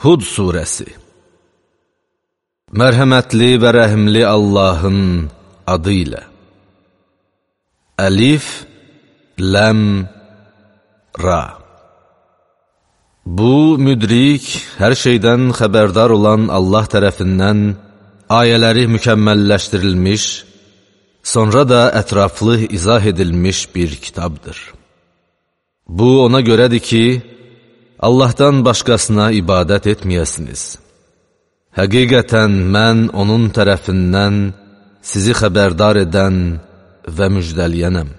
Hud surəsi. Mərhəmətli və rəhimli Allahın adı ilə. Əlif, Ləm, Ra. Bu, müdrik, hər şeydən xəbərdar olan Allah tərəfindən ayələri mükəmməlləşdirilmiş, sonra da ətraflı izah edilmiş bir kitabdır. Bu, ona görədir ki, Allahdan başqasına ibadət etməyəsiniz. Həqiqətən mən onun tərəfindən sizi xəbərdar edən və müjdəliyənəm.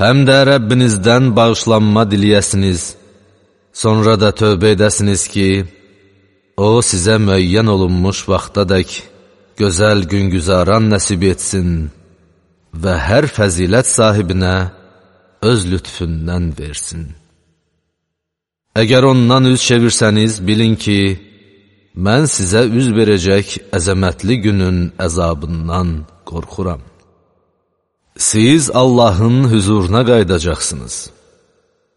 Həm də Rəbbinizdən bağışlanma diliyəsiniz, sonra da tövbə edəsiniz ki, O sizə müəyyən olunmuş vaxtadək gözəl güngüzaran nəsib etsin və hər fəzilət sahibinə öz lütfündən versin. Əgər ondan üz çevirsəniz, bilin ki, mən sizə üz verəcək əzəmətli günün əzabından qorxuram. Siz Allahın hüzuruna qaydacaqsınız.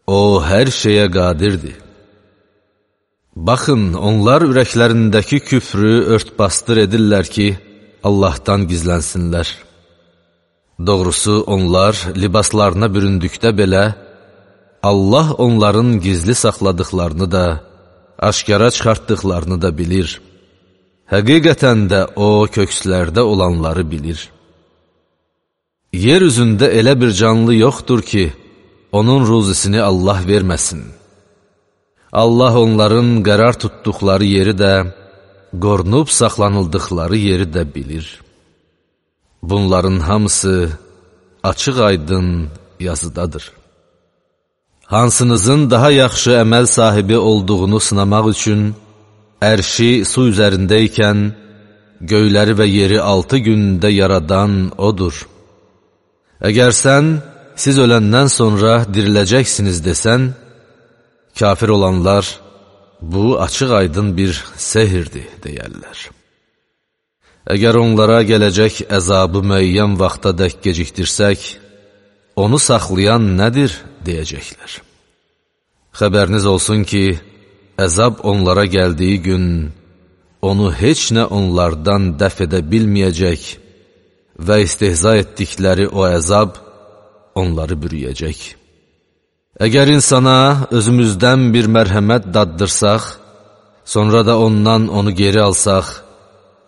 O, hər şeyə qadirdir. Baxın, onlar ürəklərindəki küfrü örtbasdır edirlər ki, Allahdan gizlənsinlər. Doğrusu, onlar libaslarına büründükdə belə, Allah onların gizli saxladıqlarını da, aşkara çıxartdıqlarını da bilir. Həqiqətən də O, kökslərdə olanları bilir. Yer üzündə elə bir canlı yoxdur ki, onun ruzisini Allah verməsin. Allah onların qərar tutduqları yeri də, qorunub saxlanıldıqları yeri də bilir. Bunların hamısı açıq aydın yazıdadır. Hansınızın daha yaxşı əməl sahibi olduğunu sınamaq üçün ərşi su üzərindəykən göyləri və yeri altı gündə yaradan odur. Əgər sən, siz öləndən sonra diriləcəksiniz desən, kafir olanlar, bu açıq aydın bir sehirdir, deyərlər. Əgər onlara gələcək əzabı müəyyən vaxta dək gecikdirsək, onu saxlayan nədir, deyəcəklər. Xəbəriniz olsun ki, əzab onlara gəldiyi gün, onu heç nə onlardan dəf edə bilməyəcək və istehza etdikləri o əzab onları bürüyəcək. Əgər insana özümüzdən bir mərhəmət daddırsaq, sonra da ondan onu geri alsaq,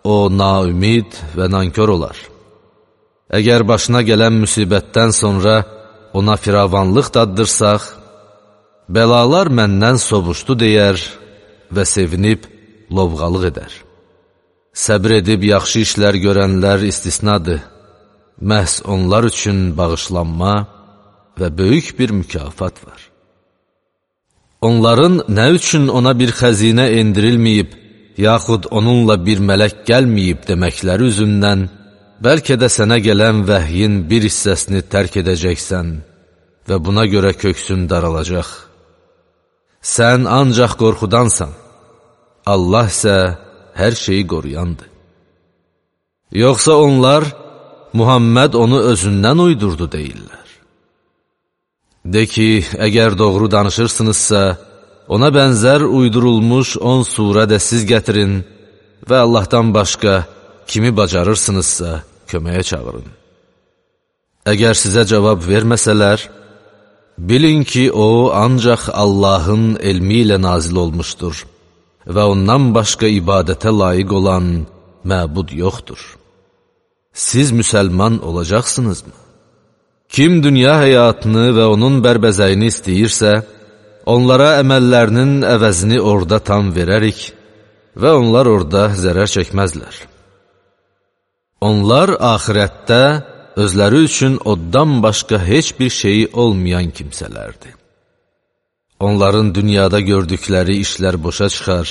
o naümid və nankör olar. Əgər başına gələn müsibətdən sonra ona firavanlıq daddırsaq, bəlalar məndən sovuşdu deyər və sevinib lovğalıq edər. Səbr edib yaxşı işlər görənlər istisnadır, məhz onlar üçün bağışlanma və böyük bir mükafat var. Onların nə üçün ona bir xəzinə endirilməyib, yaxud onunla bir mələk gəlməyib deməkləri üzündən, Bəlkə də sənə gələn vəhyin bir hissəsini tərk edəcəksən və buna görə köksün daralacaq. Sən ancaq qorxudansan, Allah isə hər şeyi qoruyandır. Yoxsa onlar, Muhammed onu özündən uydurdu deyirlər. De ki, əgər doğru danışırsınızsa, ona bənzər uydurulmuş on surə də siz gətirin və Allahdan başqa, kimi bacarırsınızsa, köməyə çağırın. Əgər sizə cavab verməsələr, bilin ki, o ancaq Allahın elmi ilə nazil olmuşdur və ondan başqa ibadətə layiq olan məbud yoxdur. Siz müsəlman olacaqsınızmı? Kim dünya həyatını və onun bərbəzəyini istəyirsə, onlara əməllərinin əvəzini orada tam verərik və onlar orada zərər çəkməzlər. Onlar axirətdə özləri üçün oddan başqa heç bir şeyi olmayan kimsələrdir. Onların dünyada gördükləri işlər boşa çıxar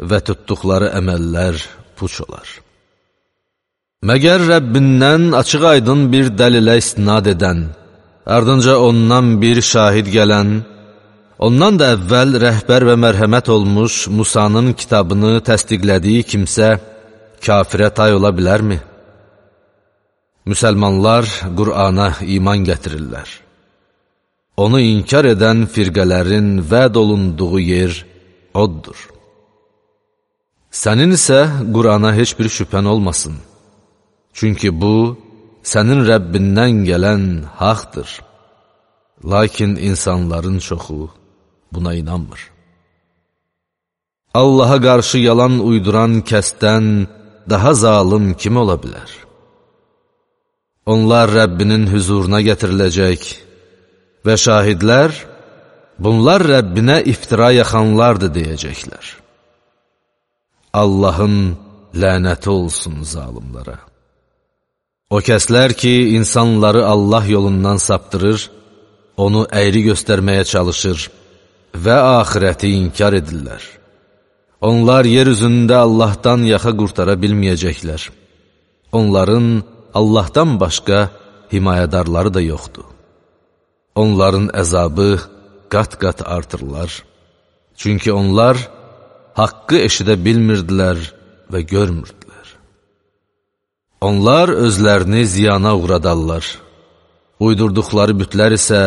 və tutduqları əməllər puç olar. Məgər Rəbbindən açıq aydın bir dəlilə istinad edən, ardınca ondan bir şahid gələn, ondan da əvvəl rəhbər və mərhəmət olmuş Musanın kitabını təsdiqlədiyi kimsə, kafirə tay ola bilərmi? Müsəlmanlar Qur'ana iman gətirirlər. Onu inkar edən firqələrin vəd olunduğu yer Oddur. Sənin isə Qurana heç bir şübhən olmasın. Çünki bu, sənin Rəbbindən gələn haqdır. Lakin insanların çoxu buna inanmır. Allaha qarşı yalan uyduran kəsdən daha zalım kim ola bilər? Onlar Rəbbinin hüzuruna gətiriləcək və şahidlər, bunlar Rəbbinə iftira yaxanlardır deyəcəklər. Allahın lənəti olsun zalimlara. O kəslər ki, insanları Allah yolundan saptırır, onu əyri göstərməyə çalışır və axirəti inkar edirlər. Onlar yer üzündə Allahdan yaxa qurtara bilməyəcəklər. Onların Allahdan başqa himayədarları da yoxdur. Onların əzabı qat-qat artırlar. Çünki onlar haqqı eşidə bilmirdilər və görmürdülər. Onlar özlərini ziyana uğradarlar. Uydurduqları bütlər isə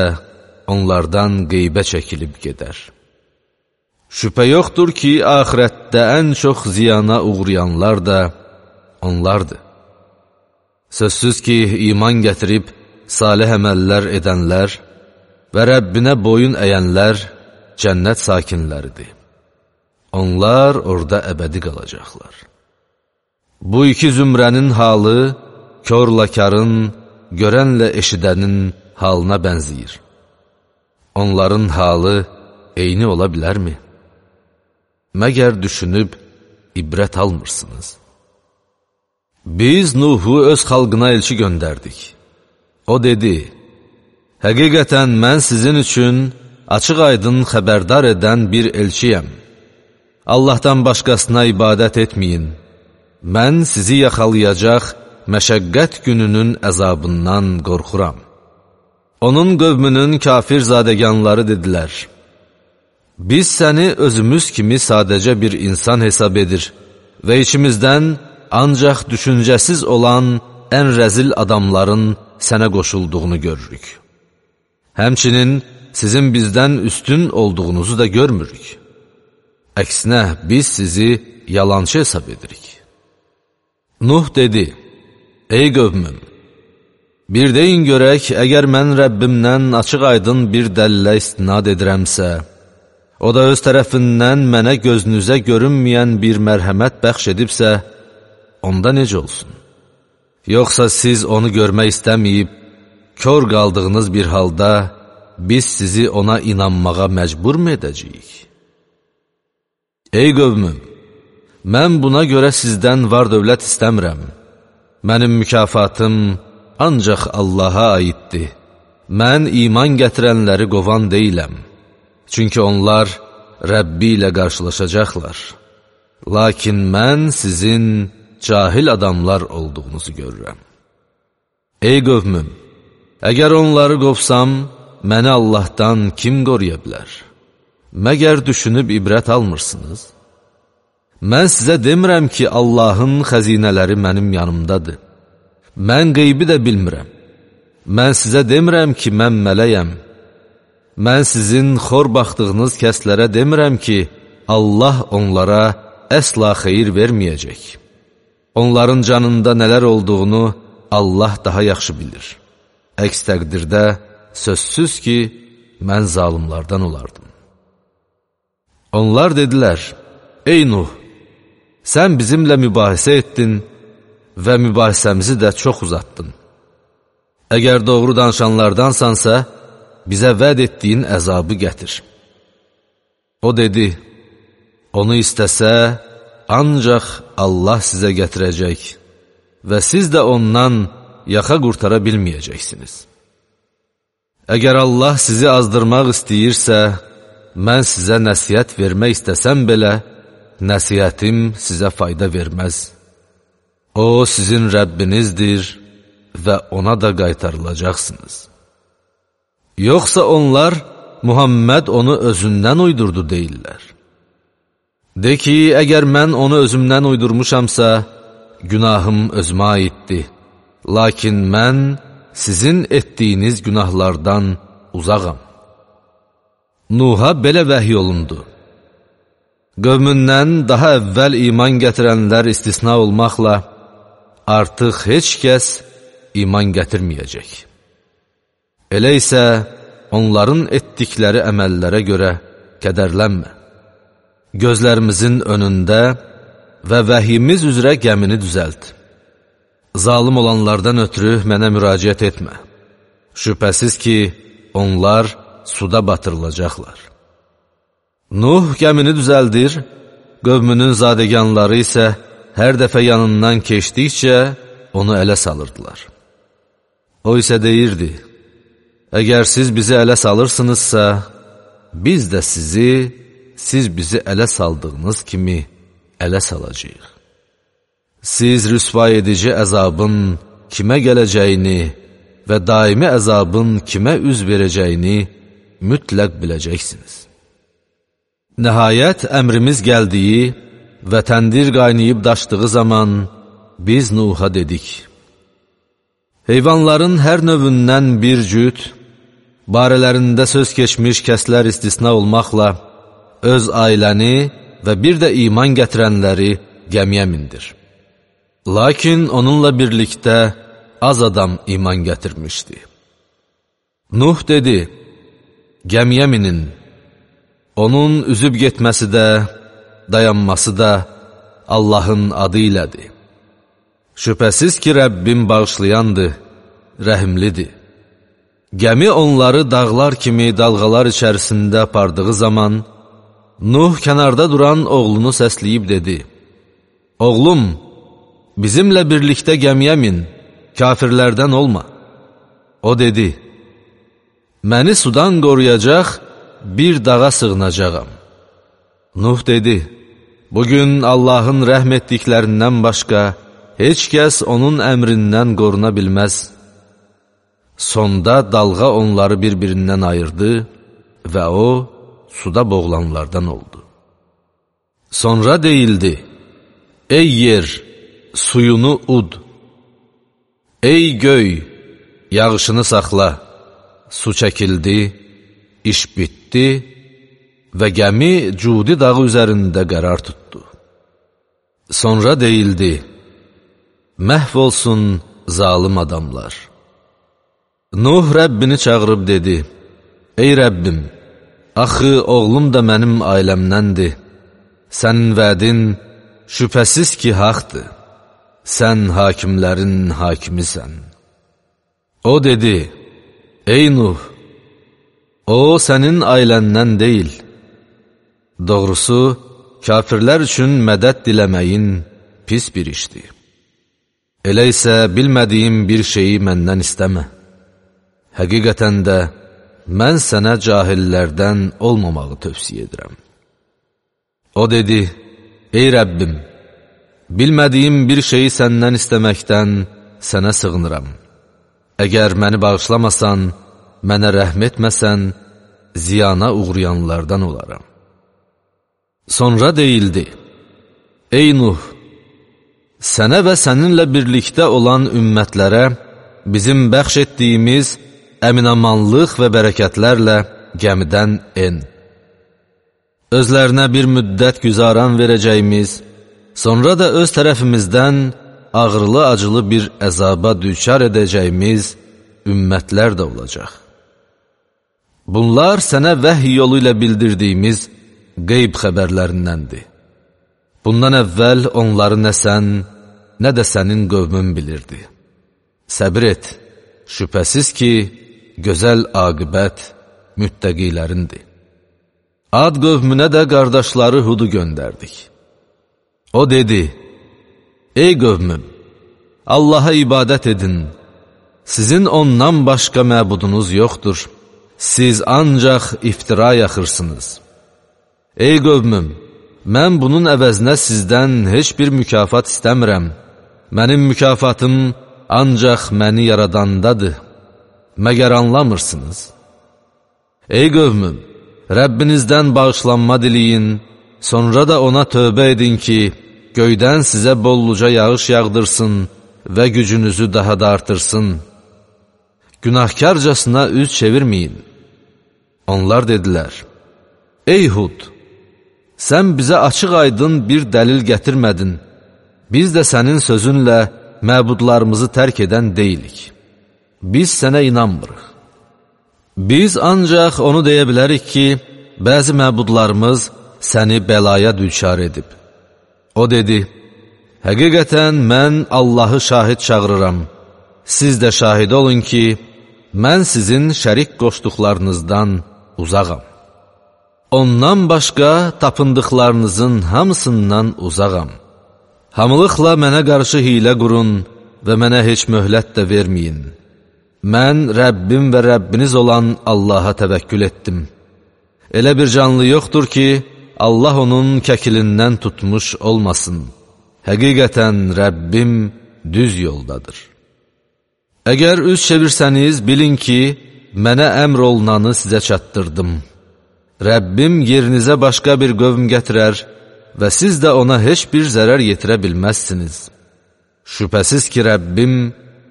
onlardan qeybə çəkilib gedər. Şübhə yoxdur ki, axirətdə ən çox ziyana uğrayanlar da onlardır. Sözsüz ki, iman gətirib salih əməllər edənlər və Rəbbinə boyun əyənlər cənnət sakinləridir. Onlar orada əbədi qalacaqlar. Bu iki zümrənin halı körla karın, görənlə eşidənin halına bənziyir. Onların halı eyni ola bilərmi? Məgər düşünüb ibrət almırsınız? Biz Nuhu öz xalqına elçi göndərdik. O dedi, Həqiqətən mən sizin üçün açıq aydın xəbərdar edən bir elçiyəm. Allahdan başqasına ibadət etməyin. Mən sizi yaxalayacaq məşəqqət gününün əzabından qorxuram. Onun qövmünün kafir zadəganları dedilər, Biz səni özümüz kimi sadəcə bir insan hesab edir və içimizdən ancaq düşüncəsiz olan ən rəzil adamların sənə qoşulduğunu görürük. Həmçinin sizin bizdən üstün olduğunuzu da görmürük. Əksinə, biz sizi yalancı hesab edirik. Nuh dedi, Ey qövmüm, bir deyin görək, əgər mən Rəbbimdən açıq aydın bir dəllə istinad edirəmsə, o da öz tərəfindən mənə gözünüzə görünməyən bir mərhəmət bəxş edibsə, onda necə olsun? Yoxsa siz onu görmək istəməyib, kör qaldığınız bir halda biz sizi ona inanmağa məcbur mu edəcəyik? Ey qövmüm, mən buna görə sizdən var dövlət istəmirəm. Mənim mükafatım ancaq Allaha aiddir. Mən iman gətirənləri qovan deyiləm. Çünki onlar Rəbbi ilə qarşılaşacaqlar. Lakin mən sizin cahil adamlar olduğunuzu görürəm. Ey qövmüm, Əgər onları qovsam, məni Allahdan kim qoruya bilər? Məgər düşünüb ibrət almırsınız? Mən sizə demirəm ki, Allahın xəzinələri mənim yanımdadır. Mən qeybi də bilmirəm. Mən sizə demirəm ki, mən mələyəm. Mən sizin xor baxdığınız kəslərə demirəm ki, Allah onlara əsla xeyir verməyəcək. Onların canında nələr olduğunu Allah daha yaxşı bilir. Əks təqdirdə sözsüz ki, mən zalimlardan olardım. Onlar dedilər, Ey Nuh, sən bizimlə mübahisə etdin və mübahisəmizi də çox uzatdın. Əgər doğru danışanlardansansa, bizə vəd etdiyin əzabı gətir. O dedi, onu istəsə, ancaq Allah sizə gətirəcək və siz də ondan yaxa qurtara bilməyəcəksiniz. Əgər Allah sizi azdırmaq istəyirsə, mən sizə nəsiyyət vermək istəsəm belə, nəsiyyətim sizə fayda verməz. O, sizin Rəbbinizdir və ona da qaytarılacaqsınız. Yoxsa onlar Muhammed onu özündən uydurdu deyirlər. De ki, əgər mən onu özümdən uydurmuşamsa, günahım özümə aiddir. Lakin mən sizin etdiyiniz günahlardan uzağam. Nuha belə vəhy olundu. Qövmündən daha əvvəl iman gətirənlər istisna olmaqla, artıq heç kəs iman gətirməyəcək. Elə isə onların etdikləri əməllərə görə kədərlənmə. Gözlərimizin önündə və vəhiyimiz üzrə gəmini düzəlt. Zalım olanlardan ötürü mənə müraciət etmə. Şübhəsiz ki, onlar suda batırılacaqlar. Nuh gəmini düzəldir, qövmünün zadəganları isə hər dəfə yanından keçdikcə onu ələ salırdılar. O isə deyirdi, əgər siz bizi ələ salırsınızsa, biz də sizi, siz bizi ələ saldığınız kimi ələ salacaq. Siz rüsva edici əzabın kimə gələcəyini və daimi əzabın kimə üz verəcəyini mütləq biləcəksiniz. Nəhayət əmrimiz gəldiyi və təndir qaynayıb daşdığı zaman biz Nuh'a dedik. Heyvanların hər növündən bir cüt, barələrində söz keçmiş kəslər istisna olmaqla, öz ailəni və bir də iman gətirənləri gəmiyə mindir. Lakin onunla birlikdə az adam iman gətirmişdi. Nuh dedi, gəmiyə minin, onun üzüb getməsi də, dayanması da Allahın adı ilədir. Şübhəsiz ki, Rəbbim bağışlayandır, rəhimlidir. Gəmi onları dağlar kimi dalğalar içərisində apardığı zaman, Nuh kənarda duran oğlunu səsləyib dedi, Oğlum, bizimlə birlikdə gəmiyə min, kafirlərdən olma. O dedi, Məni sudan qoruyacaq bir dağa sığınacağam. Nuh dedi, Bugün Allahın rəhm etdiklərindən başqa heç kəs onun əmrindən qoruna bilməz. Sonda dalğa onları bir-birindən ayırdı və o, suda boğulanlardan oldu. Sonra deyildi, Ey yer, suyunu ud, Ey göy, yağışını saxla, su çəkildi, iş bitdi və gəmi Cudi dağı üzərində qərar tutdu. Sonra deyildi, məhv olsun zalim adamlar. Nuh Rəbbini çağırıb dedi, Ey Rəbbim, Axı, oğlum da mənim ailəmdəndir. Sənin vədin şübhəsiz ki, haqdır. Sən hakimlərin hakimisən. O dedi, Ey Nuh, o sənin ailəndən deyil. Doğrusu, kafirlər üçün mədət diləməyin pis bir işdir. Elə isə bilmədiyim bir şeyi məndən istəmə. Həqiqətən də, mən sənə cahillərdən olmamağı tövsiyə edirəm. O dedi, ey Rəbbim, bilmədiyim bir şeyi səndən istəməkdən sənə sığınıram. Əgər məni bağışlamasan, mənə rəhm etməsən, ziyana uğrayanlardan olaram. Sonra deyildi, Ey Nuh, sənə və səninlə birlikdə olan ümmətlərə bizim bəxş etdiyimiz əminamanlıq və bərəkətlərlə gəmidən en. Özlərinə bir müddət güzaran verəcəyimiz, sonra da öz tərəfimizdən ağırlı-acılı bir əzaba düçar edəcəyimiz ümmətlər də olacaq. Bunlar sənə vəhiy yolu ilə bildirdiyimiz qeyb xəbərlərindəndir. Bundan əvvəl onları nə sən, nə də sənin qövmün bilirdi. Səbir et, şübhəsiz ki, gözəl aqibət müttəqilərindir. Ad qövmünə də qardaşları Hudu göndərdik. O dedi, Ey qövmüm, Allaha ibadət edin, sizin ondan başqa məbudunuz yoxdur, siz ancaq iftira yaxırsınız. Ey qövmüm, mən bunun əvəzinə sizdən heç bir mükafat istəmirəm, mənim mükafatım ancaq məni yaradandadır məgər anlamırsınız? Ey qövmüm, Rəbbinizdən bağışlanma diliyin, sonra da ona tövbə edin ki, göydən sizə bolluca yağış yağdırsın və gücünüzü daha da artırsın. Günahkarcasına üz çevirməyin. Onlar dedilər, Ey Hud, sən bizə açıq aydın bir dəlil gətirmədin. Biz də sənin sözünlə məbudlarımızı tərk edən deyilik. Biz sənə inanmırıq. Biz ancaq onu deyə bilərik ki, bəzi məbudlarımız səni bəlaya düçar edib. O dedi, Həqiqətən mən Allahı şahid çağırıram. Siz də şahid olun ki, mən sizin şərik qoşduqlarınızdan uzağam. Ondan başqa tapındıqlarınızın hamısından uzağam. Hamılıqla mənə qarşı hilə qurun və mənə heç möhlət də verməyin. Mən Rəbbim və Rəbbiniz olan Allaha təvəkkül etdim. Elə bir canlı yoxdur ki, Allah onun kəkilindən tutmuş olmasın.'' Həqiqətən Rəbbim düz yoldadır. Əgər üz çevirsəniz, bilin ki, mənə əmr olunanı sizə çatdırdım. Rəbbim yerinizə başqa bir qövm gətirər və siz də ona heç bir zərər yetirə bilməzsiniz. Şübhəsiz ki, Rəbbim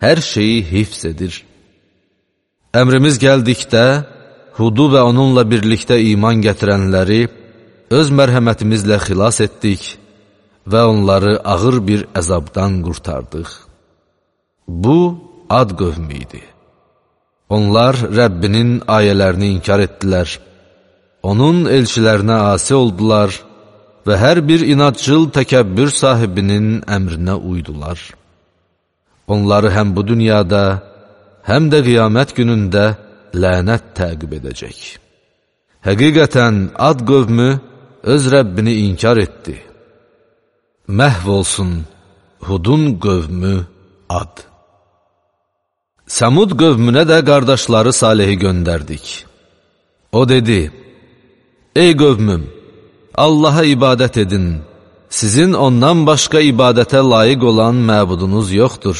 hər şeyi hifz edir. Əmrimiz gəldikdə, Hudu və onunla birlikdə iman gətirənləri öz mərhəmətimizlə xilas etdik və onları ağır bir əzabdan qurtardıq. Bu, ad qövmü idi. Onlar Rəbbinin ayələrini inkar etdilər, onun elçilərinə asi oldular və hər bir inatcıl təkəbbür sahibinin əmrinə uydular. Onları həm bu dünyada, həm də qiyamət günündə lənət təqib edəcək. Həqiqətən ad qövmü öz Rəbbini inkar etdi məhv olsun Hudun qövmü ad. Samud qövmünə də qardaşları Salihi göndərdik. O dedi, Ey qövmüm, Allaha ibadət edin, sizin ondan başqa ibadətə layiq olan məbudunuz yoxdur.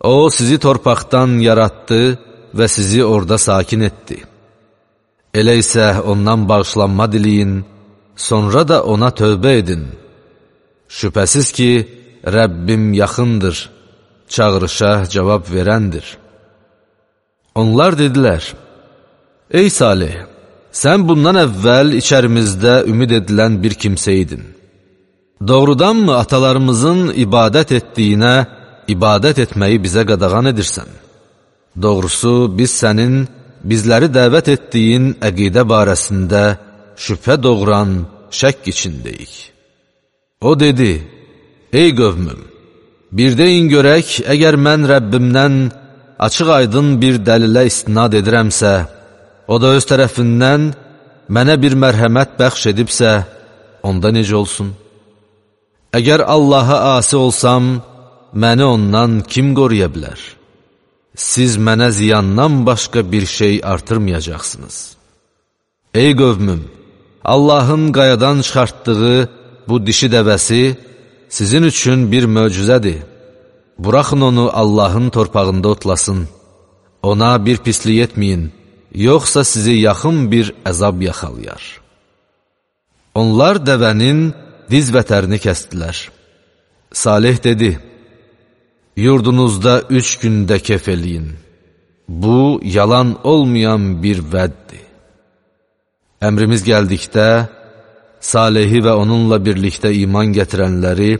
O, sizi torpaqdan yaratdı və sizi orada sakin etdi. Elə isə ondan bağışlanma diliyin, sonra da ona tövbə edin.'' Şübhəsiz ki, Rəbbim yaxındır, çağırışa cavab verəndir. Onlar dedilər, Ey Salih, sən bundan əvvəl içərimizdə ümid edilən bir kimsə idin. Doğrudanmı atalarımızın ibadət etdiyinə, ibadət etməyi bizə qadağan edirsən? Doğrusu, biz sənin bizləri dəvət etdiyin əqidə barəsində şübhə doğuran şək içindəyik. O dedi, Ey qövmüm, bir deyin görək, əgər mən Rəbbimdən açıq aydın bir dəlilə istinad edirəmsə, o da öz tərəfindən mənə bir mərhəmət bəxş edibsə, onda necə olsun? Əgər Allaha asi olsam, məni ondan kim qoruya bilər? Siz mənə ziyandan başqa bir şey artırmayacaqsınız. Ey qövmüm, Allahın qayadan çıxartdığı bu dişi dəvəsi sizin üçün bir möcüzədir. Buraxın onu Allahın torpağında otlasın. Ona bir pislik etməyin, yoxsa sizi yaxın bir əzab yaxalayar. Onlar dəvənin diz vətərini kəstdilər. Salih dedi, Yurdunuzda üç gündə kef eləyin. Bu, yalan olmayan bir vəddir. Əmrimiz gəldikdə, Salehi və onunla birlikdə iman gətirənləri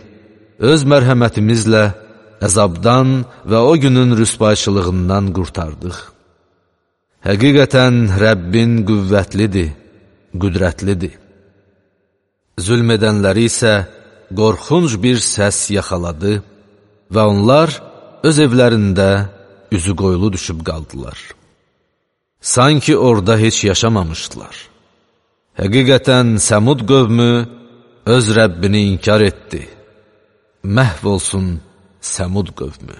öz mərhəmətimizlə əzabdan və o günün rüsbayçılığından qurtardıq. Həqiqətən Rəbbin qüvvətlidir, qüdrətlidir. Zülm edənləri isə qorxunc bir səs yaxaladı və onlar öz evlərində üzü qoyulu düşüb qaldılar. Sanki orada heç yaşamamışdılar. Həqiqətən Səmud qövmü öz Rəbbini inkar etdi. Məhv olsun Səmud qövmü.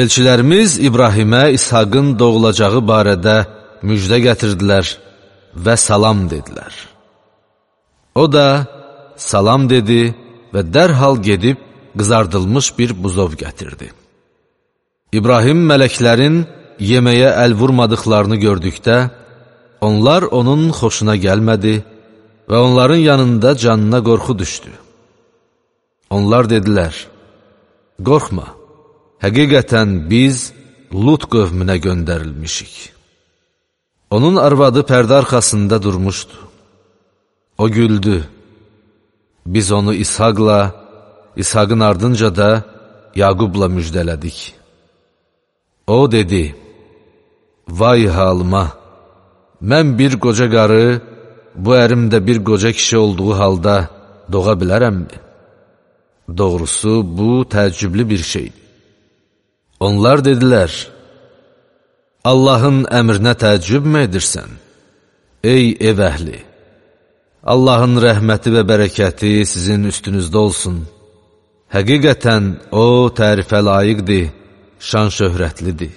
Elçilərimiz İbrahimə İshaqın doğulacağı barədə müjdə gətirdilər və salam dedilər. O da salam dedi və dərhal gedib qızardılmış bir buzov gətirdi. İbrahim mələklərin yeməyə əl vurmadıqlarını gördükdə, Onlar onun xoşuna gəlmədi və onların yanında canına qorxu düşdü. Onlar dedilər, qorxma, həqiqətən biz Lut qövmünə göndərilmişik. Onun arvadı pərdə arxasında durmuşdu. O güldü. Biz onu İshaqla, İshaqın ardınca da Yaqubla müjdələdik. O dedi, Vay halıma! Mən bir qoca qarı, bu ərim də bir qoca kişi olduğu halda doğa bilərəmmi? Doğrusu, bu təəccüblü bir şeydir. Onlar dedilər, Allahın əmrinə təəccüb mü edirsən? Ey ev əhli! Allahın rəhməti və bərəkəti sizin üstünüzdə olsun. Həqiqətən O tərifə layiqdir, şan şöhrətlidir.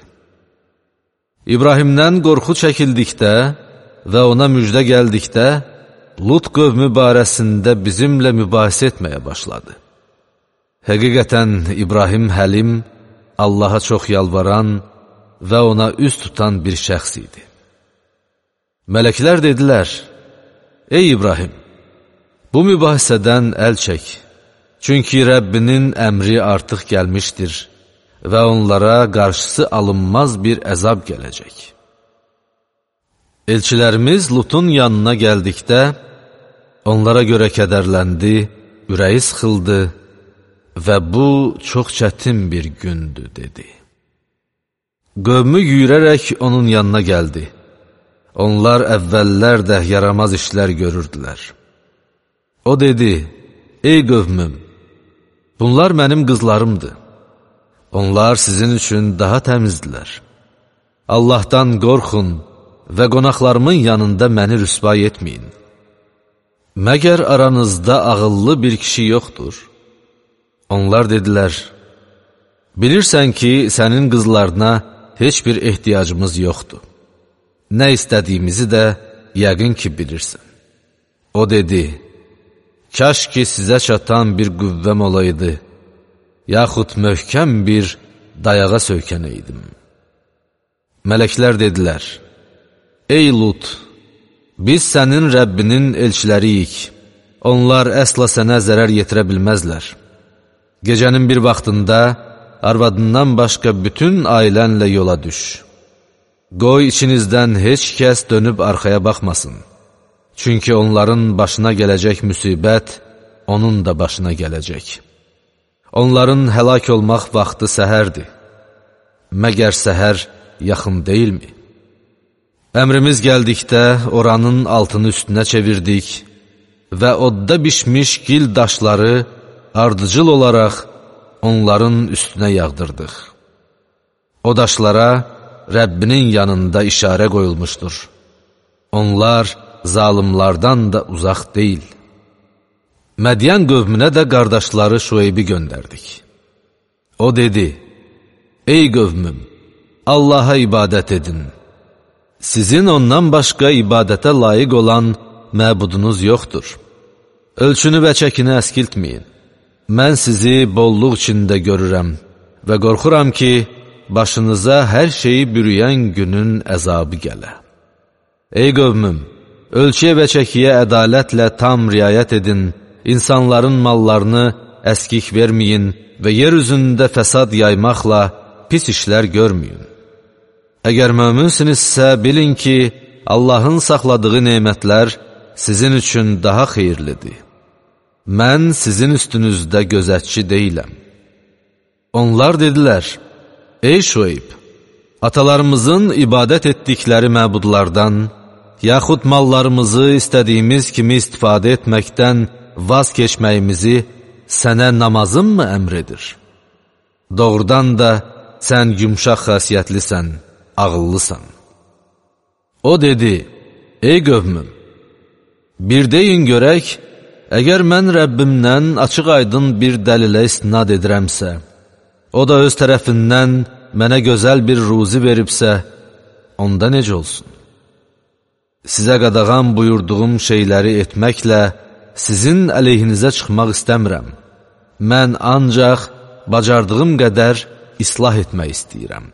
İbrahimdən qorxu çəkildikdə və ona müjdə gəldikdə, Lut qövmü barəsində bizimlə mübahisə etməyə başladı. Həqiqətən İbrahim həlim, Allaha çox yalvaran və ona üz tutan bir şəxs idi. Mələklər dedilər, Ey İbrahim, bu mübahisədən əl çək, çünki Rəbbinin əmri artıq gəlmişdir və onlara qarşısı alınmaz bir əzab gələcək. Elçilərimiz Lutun yanına gəldikdə, onlara görə kədərləndi, ürəyi sıxıldı və bu çox çətin bir gündür, dedi. Qövmü yüyürərək onun yanına gəldi. Onlar əvvəllər də yaramaz işlər görürdülər. O dedi, ey qövmüm, bunlar mənim qızlarımdır. Onlar sizin üçün daha təmizdilər. Allahdan qorxun və qonaqlarımın yanında məni rüsvay etməyin. Məgər aranızda ağıllı bir kişi yoxdur? Onlar dedilər, Bilirsən ki, sənin qızlarına heç bir ehtiyacımız yoxdur. Nə istədiyimizi də yəqin ki, bilirsən. O dedi, Kaş ki, sizə çatan bir qüvvəm olaydı yaxud möhkəm bir dayağa söykənəydim. Mələklər dedilər, Ey Lut, biz sənin Rəbbinin elçiləriyik, onlar əsla sənə zərər yetirə bilməzlər. Gecənin bir vaxtında arvadından başqa bütün ailənlə yola düş. Qoy içinizdən heç kəs dönüb arxaya baxmasın. Çünki onların başına gələcək müsibət, onun da başına gələcək. Onların həlak olmaq vaxtı səhərdir. Məgər səhər yaxın deyilmi? Əmrimiz gəldikdə oranın altını üstünə çevirdik və odda bişmiş gil daşları ardıcıl olaraq onların üstünə yağdırdıq. O daşlara Rəbbinin yanında işarə qoyulmuşdur. Onlar zalimlardan da uzaq deyil. Mədyan qövmünə də qardaşları Şueybi göndərdik. O dedi, Ey qövmüm, Allaha ibadət edin. Sizin ondan başqa ibadətə layiq olan məbudunuz yoxdur. Ölçünü və çəkini əskiltməyin. Mən sizi bolluq içində görürəm və qorxuram ki, başınıza hər şeyi bürüyən günün əzabı gələ. Ey qövmüm, ölçüyə və çəkiyə ədalətlə tam riayət edin insanların mallarını əskik verməyin və yer üzündə fəsad yaymaqla pis işlər görməyin. Əgər möminsinizsə, bilin ki, Allahın saxladığı nemətlər sizin üçün daha xeyirlidir. Mən sizin üstünüzdə gözətçi deyiləm. Onlar dedilər, Ey Şueyb, atalarımızın ibadət etdikləri məbudlardan, yaxud mallarımızı istədiyimiz kimi istifadə etməkdən vaz keçməyimizi sənə namazın mı əmr edir? Doğrudan da sən yumşaq xasiyyətlisən, ağıllısan. O dedi, ey qövmüm, bir deyin görək, əgər mən Rəbbimdən açıq aydın bir dəlilə istinad edirəmsə, o da öz tərəfindən mənə gözəl bir ruzi veribsə, onda necə olsun? Sizə qadağan buyurduğum şeyləri etməklə, sizin əleyhinizə çıxmaq istəmirəm. Mən ancaq bacardığım qədər islah etmək istəyirəm.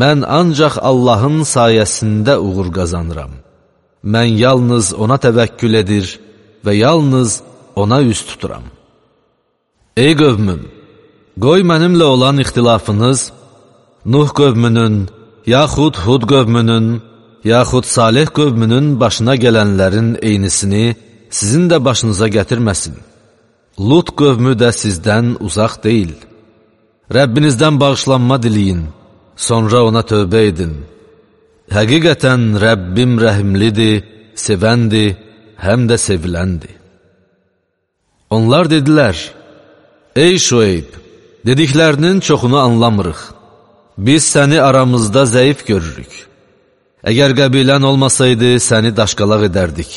Mən ancaq Allahın sayəsində uğur qazanıram. Mən yalnız ona təvəkkül edir və yalnız ona üz tuturam. Ey qövmüm, qoy mənimlə olan ixtilafınız Nuh qövmünün, yaxud Hud qövmünün, yaxud Salih qövmünün başına gələnlərin eynisini sizin də başınıza gətirməsin. Lut qövmü də sizdən uzaq deyil. Rəbbinizdən bağışlanma diliyin, sonra ona tövbə edin. Həqiqətən Rəbbim rəhimlidir, sevəndir, həm də seviləndir. Onlar dedilər, Ey Şueyb, dediklərinin çoxunu anlamırıq. Biz səni aramızda zəif görürük. Əgər qəbilən olmasaydı, səni daşqalaq edərdik.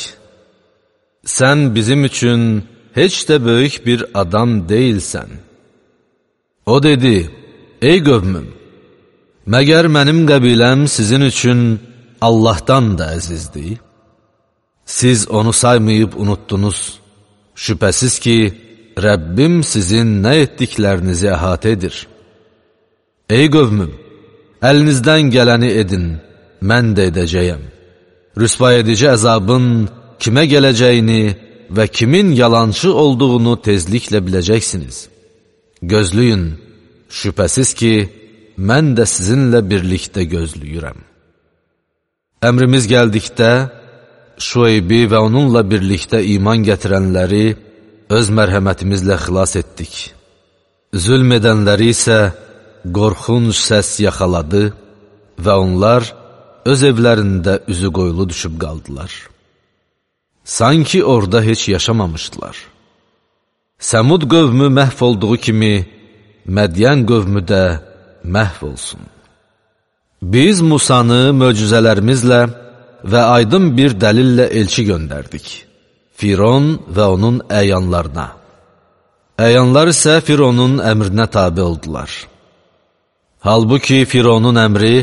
Sən bizim üçün heç də böyük bir adam deyilsən. O dedi, ey qövmüm, məgər mənim qəbiləm sizin üçün Allahdan da əzizdir? Siz onu saymayıb unutdunuz. Şübhəsiz ki, Rəbbim sizin nə etdiklərinizi əhatə edir. Ey qövmüm, əlinizdən gələni edin, mən də edəcəyəm. Rüsvay edici əzabın kimə gələcəyini və kimin yalançı olduğunu tezliklə biləcəksiniz. Gözləyin, şübhəsiz ki, mən də sizinlə birlikdə gözləyirəm. Əmrimiz gəldikdə, Şueybi və onunla birlikdə iman gətirənləri öz mərhəmətimizlə xilas etdik. Zülm edənləri isə qorxunc səs yaxaladı və onlar öz evlərində üzü qoyulu düşüb qaldılar. Sanki orada heç yaşamamışdılar. Səmud qövmü məhv olduğu kimi, Mədiyən qövmü də məhv olsun. Biz Musanı möcüzələrimizlə və aydın bir dəlillə elçi göndərdik. Firon və onun əyanlarına. Əyanlar isə Fironun əmrinə tabi oldular. Halbuki Fironun əmri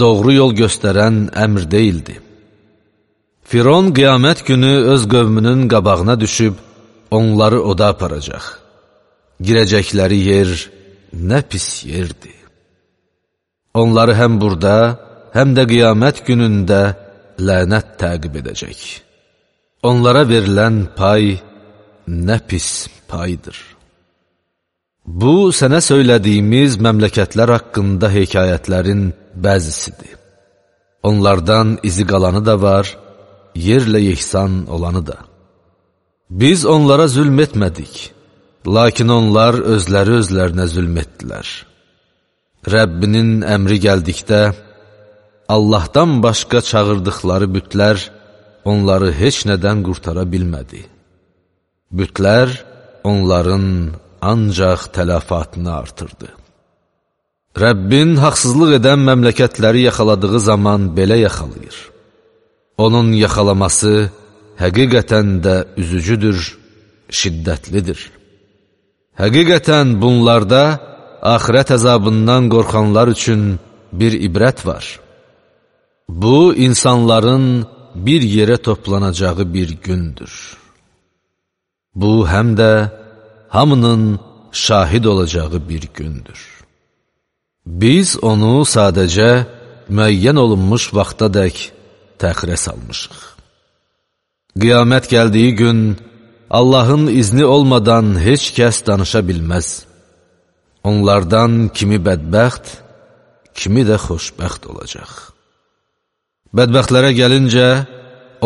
doğru yol göstərən əmr deyildi. Firon qiyamət günü öz qövmünün qabağına düşüb, onları oda aparacaq. Girəcəkləri yer nə pis yerdir. Onları həm burada, həm də qiyamət günündə lənət təqib edəcək. Onlara verilən pay nə pis paydır. Bu, sənə söylədiyimiz məmləkətlər haqqında hekayətlərin bəzisidir. Onlardan izi qalanı da var, yerlə yeksan olanı da. Biz onlara zülm etmədik, lakin onlar özləri özlərinə zülm etdilər. Rəbbinin əmri gəldikdə, Allahdan başqa çağırdıqları bütlər onları heç nədən qurtara bilmədi. Bütlər onların ancaq tələfatını artırdı. Rəbbin haqsızlıq edən məmləkətləri yaxaladığı zaman belə yaxalayır. Onun yaxalaması həqiqətən də üzücüdür, şiddətlidir. Həqiqətən bunlarda axirət əzabından qorxanlar üçün bir ibrət var. Bu, insanların bir yerə toplanacağı bir gündür. Bu, həm də hamının şahid olacağı bir gündür. Biz onu sadəcə müəyyən olunmuş vaxta dək təxirə salmışıq. Qiyamət gəldiyi gün Allahın izni olmadan heç kəs danışa bilməz. Onlardan kimi bədbəxt, kimi də xoşbəxt olacaq. Bədbəxtlərə gəlincə,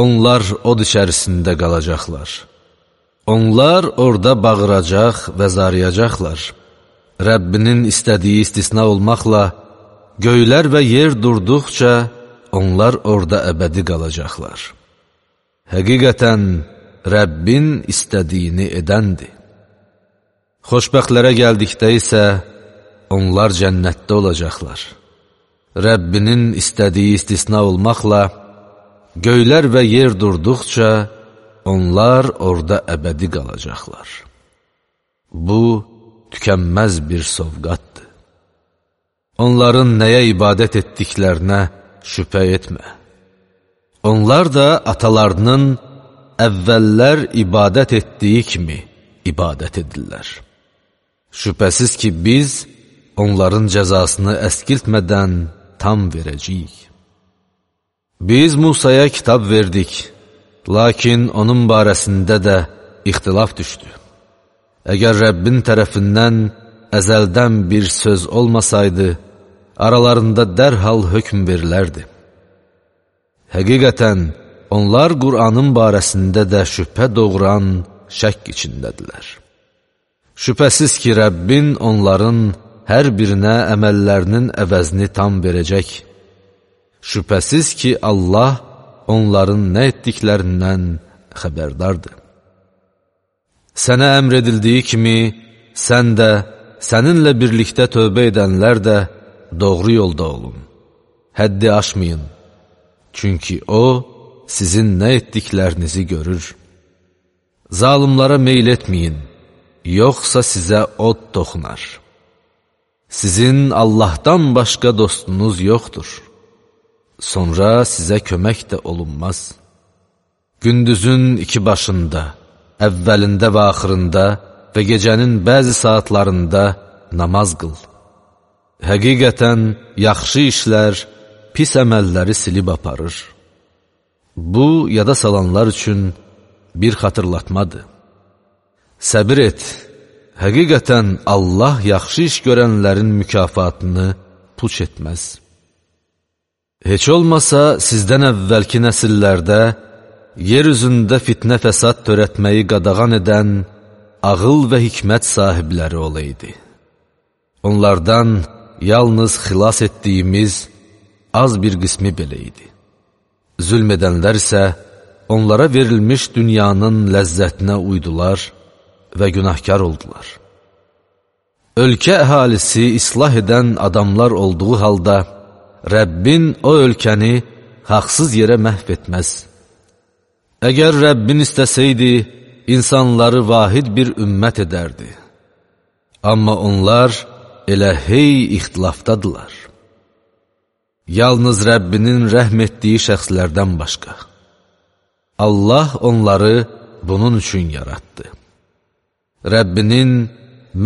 onlar od içərisində qalacaqlar. Onlar orada bağıracaq və zarıyacaqlar. Rəbbinin istədiyi istisna olmaqla, göylər və yer durduqca, onlar orada əbədi qalacaqlar. Həqiqətən, Rəbbin istədiyini edəndir. Xoşbəxtlərə gəldikdə isə, onlar cənnətdə olacaqlar. Rəbbinin istədiyi istisna olmaqla, göylər və yer durduqca, onlar orada əbədi qalacaqlar. Bu, tükənməz bir sovqatdır. Onların nəyə ibadət etdiklərinə şübhə etmə. Onlar da atalarının əvvəllər ibadət etdiyi kimi ibadət edirlər. Şübhəsiz ki, biz onların cəzasını əskiltmədən tam verəcəyik. Biz Musaya kitab verdik, lakin onun barəsində də ixtilaf düşdü. Əgər Rəbbin tərəfindən əzəldən bir söz olmasaydı, aralarında dərhal hökm verilərdi. Həqiqətən, onlar Qur'anın barəsində də şübhə doğuran şək içindədirlər. Şübhəsiz ki, Rəbbin onların hər birinə əməllərinin əvəzini tam verəcək. Şübhəsiz ki, Allah onların nə etdiklərindən xəbərdardır. Sənə əmr edildiyi kimi, sən də, səninlə birlikdə tövbə edənlər də doğru yolda olun. Həddi aşmayın, çünki O, sizin nə etdiklərinizi görür. Zalimlara meyl etməyin, yoxsa sizə od toxunar. Sizin Allahdan başqa dostunuz yoxdur. Sonra sizə kömək də olunmaz. Gündüzün iki başında, əvvəlində və axırında və gecənin bəzi saatlarında namaz qıl. Həqiqətən, yaxşı işlər pis əməlləri silib aparır. Bu, yada salanlar üçün bir xatırlatmadır. Səbir et, həqiqətən Allah yaxşı iş görənlərin mükafatını puç etməz. Heç olmasa sizdən əvvəlki nəsillərdə yer üzündə fitnə fəsad törətməyi qadağan edən ağıl və hikmət sahibləri olaydı. Onlardan yalnız xilas etdiyimiz az bir qismi belə idi. Zülm edənlər isə onlara verilmiş dünyanın ləzzətinə uydular və günahkar oldular. Ölkə əhalisi islah edən adamlar olduğu halda, Rəbbin o ölkəni haqsız yerə məhv etməz. Əgər Rəbbin istəsəydi, insanları vahid bir ümmət edərdi. Amma onlar elə hey ixtilafdadılar. Yalnız Rəbbinin rəhm etdiyi şəxslərdən başqa. Allah onları bunun üçün yaratdı. Rəbbinin,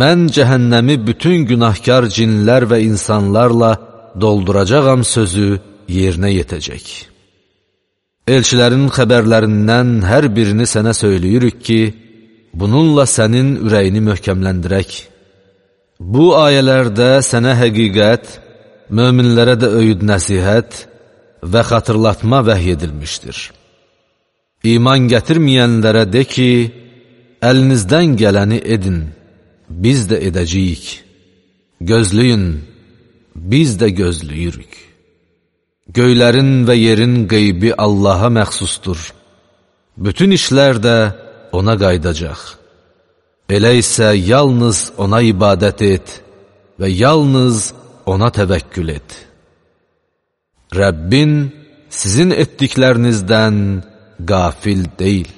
mən cəhənnəmi bütün günahkar cinlər və insanlarla dolduracağam sözü yerinə yetəcək. Elçilərin xəbərlərindən hər birini sənə söyləyirik ki, bununla sənin ürəyini möhkəmləndirək. Bu ayələrdə sənə həqiqət, möminlərə də öyüd nəsihət və xatırlatma vəhy edilmişdir. İman gətirməyənlərə de ki, əlinizdən gələni edin, biz də edəcəyik. Gözləyin, biz də gözləyirik. Göylərin və yerin qeybi Allaha məxsusdur. Bütün işlər də ona qaydacaq. Elə isə yalnız ona ibadət et və yalnız ona təvəkkül et. Rəbbin sizin etdiklərinizdən qafil deyil.